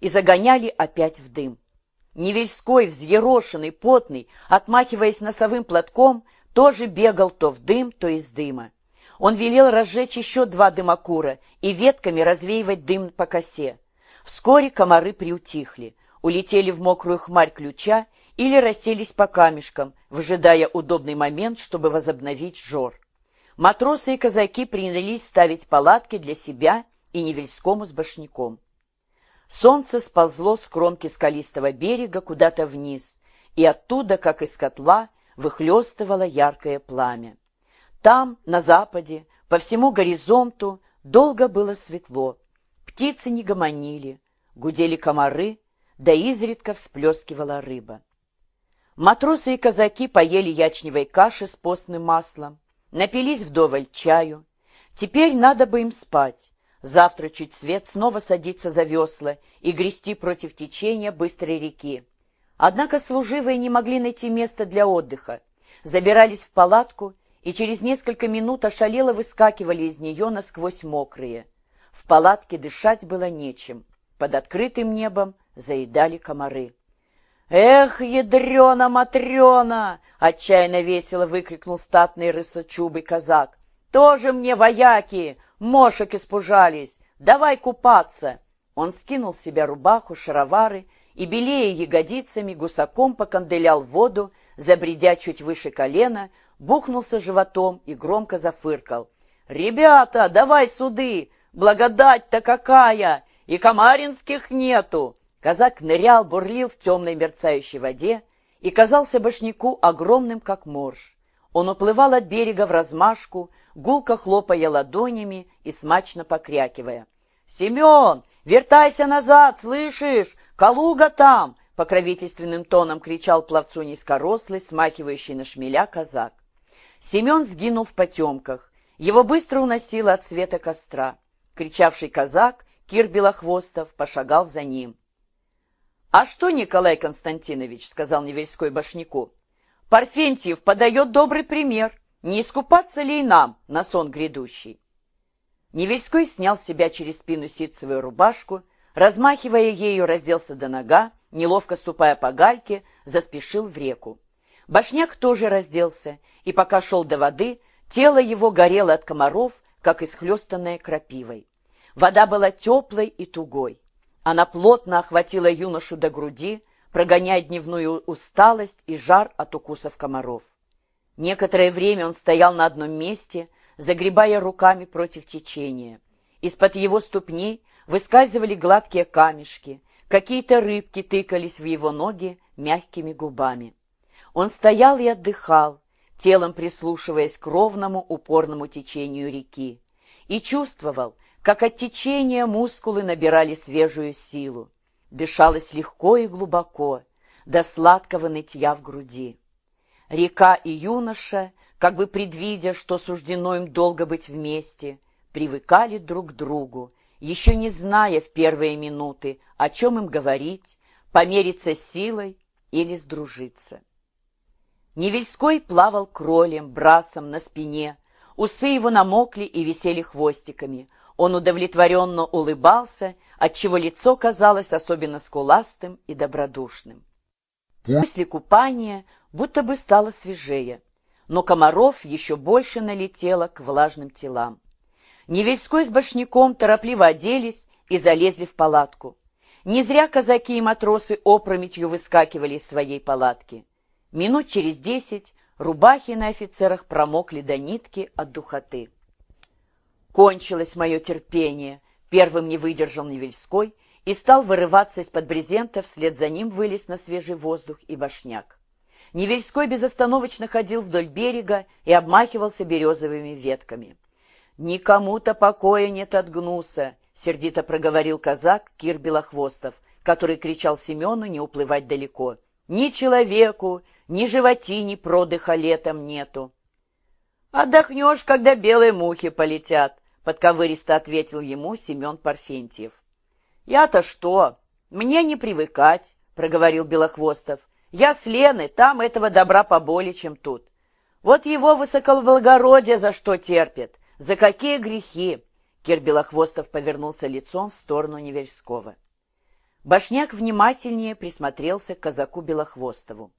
и загоняли опять в дым. Невельской, взъерошенный, потный, отмахиваясь носовым платком, тоже бегал то в дым, то из дыма. Он велел разжечь еще два дымокура и ветками развеивать дым по косе. Вскоре комары приутихли, улетели в мокрую хмарь ключа или расселись по камешкам, выжидая удобный момент, чтобы возобновить жор. Матросы и казаки принялись ставить палатки для себя и Невельскому с башняком. Солнце сползло с кромки скалистого берега куда-то вниз, и оттуда, как из котла, выхлестывало яркое пламя. Там, на западе, по всему горизонту, долго было светло. Птицы не гомонили, гудели комары, да изредка всплескивала рыба. Матросы и казаки поели ячневой каши с постным маслом, напились вдоволь чаю. Теперь надо бы им спать. Завтра чуть свет снова садиться за весла и грести против течения быстрой реки. Однако служивые не могли найти места для отдыха. Забирались в палатку и через несколько минут ошалело выскакивали из нее насквозь мокрые. В палатке дышать было нечем. Под открытым небом заедали комары. «Эх, ядрена-матрена!» — отчаянно весело выкрикнул статный рысочубый казак. «Тоже мне вояки! Мошек испужались! Давай купаться!» Он скинул с себя рубаху, шаровары и, белея ягодицами, гусаком поканделял воду, забредя чуть выше колена, бухнулся животом и громко зафыркал. «Ребята, давай суды! Благодать-то какая! И комаринских нету!» Казак нырял, бурлил в темной мерцающей воде и казался башняку огромным, как морж. Он уплывал от берега в размашку, гулко хлопая ладонями и смачно покрякивая. «Семен, вертайся назад, слышишь? Калуга там!» покровительственным тоном кричал пловцу низкорослый, смахивающий на шмеля казак. Семен сгинул в потемках. Его быстро уносило от света костра. Кричавший казак, Кир Белохвостов, пошагал за ним. «А что, Николай Константинович?» — сказал Невельской башняку. «Парфентьев подает добрый пример. Не искупаться ли и нам на сон грядущий?» Невельской снял с себя через спину ситцевую рубашку, размахивая ею, разделся до нога, неловко ступая по гальке, заспешил в реку. Башняк тоже разделся, и пока шел до воды, тело его горело от комаров, как исхлестанное крапивой. Вода была теплой и тугой. Она плотно охватила юношу до груди, прогоняя дневную усталость и жар от укусов комаров. Некоторое время он стоял на одном месте, загребая руками против течения. Из-под его ступней выскальзывали гладкие камешки, какие-то рыбки тыкались в его ноги мягкими губами. Он стоял и отдыхал, телом прислушиваясь к ровному упорному течению реки, и чувствовал, как от течения мускулы набирали свежую силу. Дышалось легко и глубоко, до сладкого нытья в груди. Река и юноша, как бы предвидя, что суждено им долго быть вместе, привыкали друг к другу, еще не зная в первые минуты, о чем им говорить, помериться силой или сдружиться. Невельской плавал кролем, брасом на спине, усы его намокли и висели хвостиками, он удовлетворенно улыбался, отчего лицо казалось особенно скуластым и добродушным. После купания будто бы стало свежее, но комаров еще больше налетело к влажным телам. Невельской с башняком торопливо оделись и залезли в палатку. Не зря казаки и матросы опрометью выскакивали из своей палатки. Минут через десять рубахи на офицерах промокли до нитки от духоты. Кончилось мое терпение. Первым не выдержал Невельской и стал вырываться из-под брезента, вслед за ним вылез на свежий воздух и башняк. Невельской безостановочно ходил вдоль берега и обмахивался березовыми ветками. «Никому-то покоя нет от гнуса», — сердито проговорил казак Кир Белохвостов, который кричал Семену не уплывать далеко. «Ни человеку, ни животине продыха летом нету». «Отдохнешь, когда белые мухи полетят», подковыристо ответил ему Семен Парфентьев. «Я-то что? Мне не привыкать», — проговорил Белохвостов. «Я с Лены, там этого добра поболее, чем тут. Вот его высокоблагородие за что терпит, за какие грехи!» Кир Белохвостов повернулся лицом в сторону Неверского. Башняк внимательнее присмотрелся к казаку Белохвостову.